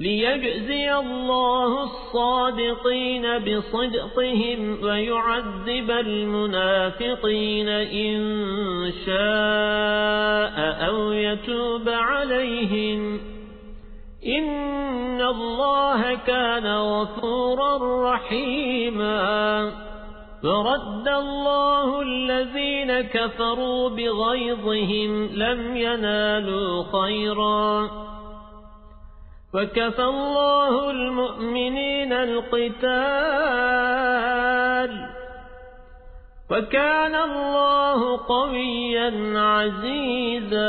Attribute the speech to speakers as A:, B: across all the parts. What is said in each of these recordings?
A: ليجزي الله الصادقين بصدقهم ويعذب المنافقين إن شاء أو يتوب عليهم. إن الله كان غفورا رحيما. فرد الله الذين كفروا بغيظهم لم ينالوا خيرا. وكفى الله المؤمنين القتال. وكان الله قويا عزيزا.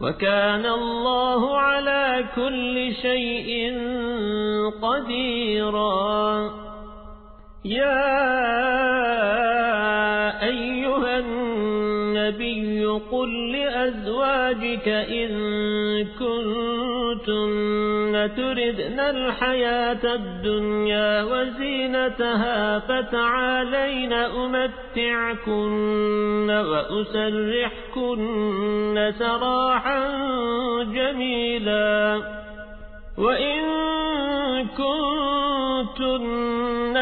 A: وكان الله على كل شيء قديرا. يا لأزواجك إن كنتن تردن الحياة الدنيا وزينتها فتعالين أمتعكن وأسرحكن سراحا جميلا. وإن كنتن